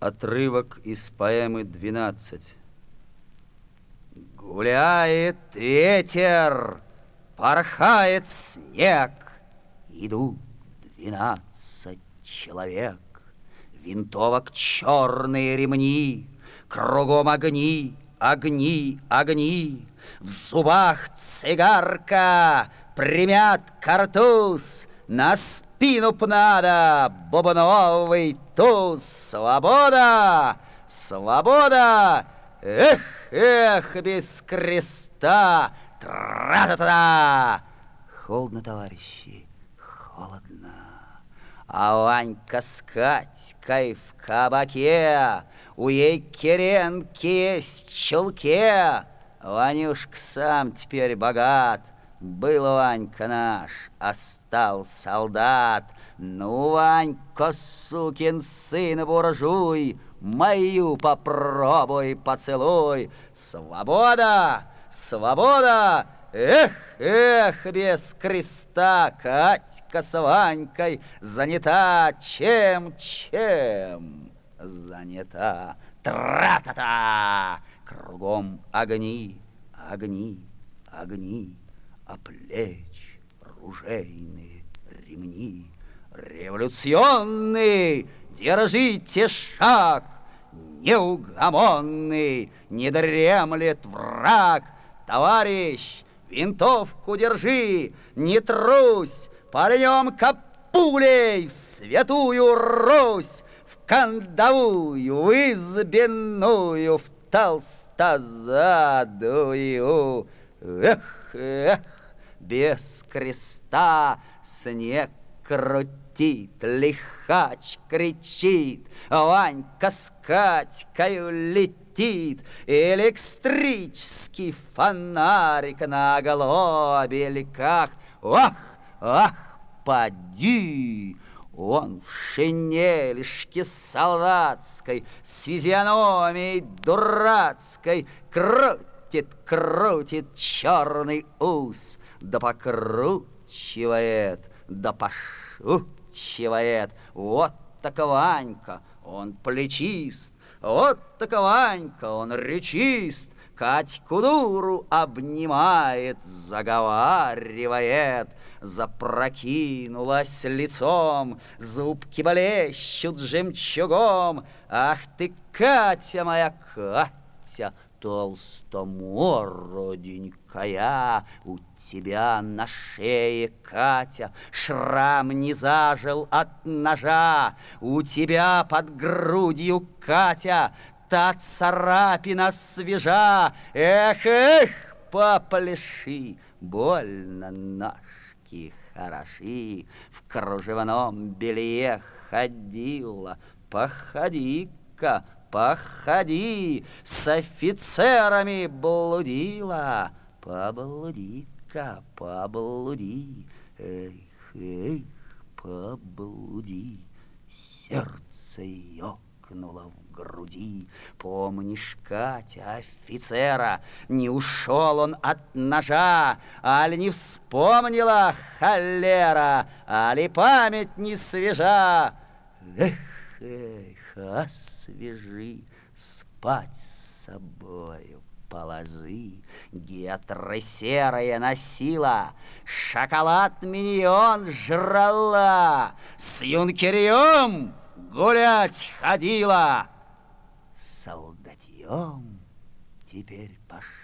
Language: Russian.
Отрывок из поэмы «Двенадцать». Гуляет ветер, порхает снег, Идут двенадцать человек. Винтовок черные ремни, Кругом огни, огни, огни. В зубах цигарка, примят картуз, На спину пнада бубновый туз. Свобода! Свобода! Эх, эх, без креста! Тра-та-та! Холодно, товарищи, холодно. А Ванька скать, кайф кабаке, У ей керенки есть в челке. Ванюшка сам теперь богат, был Ванька наш, а стал солдат. Ну, Ванька, сукин сын, буржуй, Мою попробуй, поцелуй. Свобода! Свобода! Эх, эх, без креста Катька с Ванькой занята чем, чем занята. Тра-та-та! Кругом огни, огни, огни, А плеч ружейные ремни. Революционный, держите шаг, Неугомонный, не дремлет враг. Товарищ, винтовку держи, не трусь, Пальнем капулей в святую Русь, В кандовую, в избенную, В толстозадую. Эх, эх, без креста снег крутит, лихач кричит, Ванька с Катькою летит, Электрический фонарик на глобельках. Ах, ах, поди! Он в шинельшке солдатской, С физиономией дурацкой, Крутит, крутит черный ус, Да покручивает, да пошучивает. Вот так Ванька, он плечист, Вот так Ванька, он речист, Катьку дуру обнимает, заговаривает, Запрокинулась лицом, зубки блещут жемчугом. Ах ты, Катя моя, Катя, толстомороденькая, У тебя на шее, Катя, шрам не зажил от ножа, У тебя под грудью, Катя, та царапина свежа. Эх, эх, попляши, больно ножки хороши, В кружевном белье ходила, походи-ка, походи, с офицерами блудила, поблуди-ка, поблуди, эх, эх, поблуди, сердце ёкнуло в груди. Помнишь, Катя, офицера, не ушел он от ножа, аль не вспомнила холера, али память не свежа. Эх, эх, освежи, спать с собою положи. Гетра серая носила, шоколад миньон жрала, с юнкерем гулять ходила. Солдатьем теперь пошла.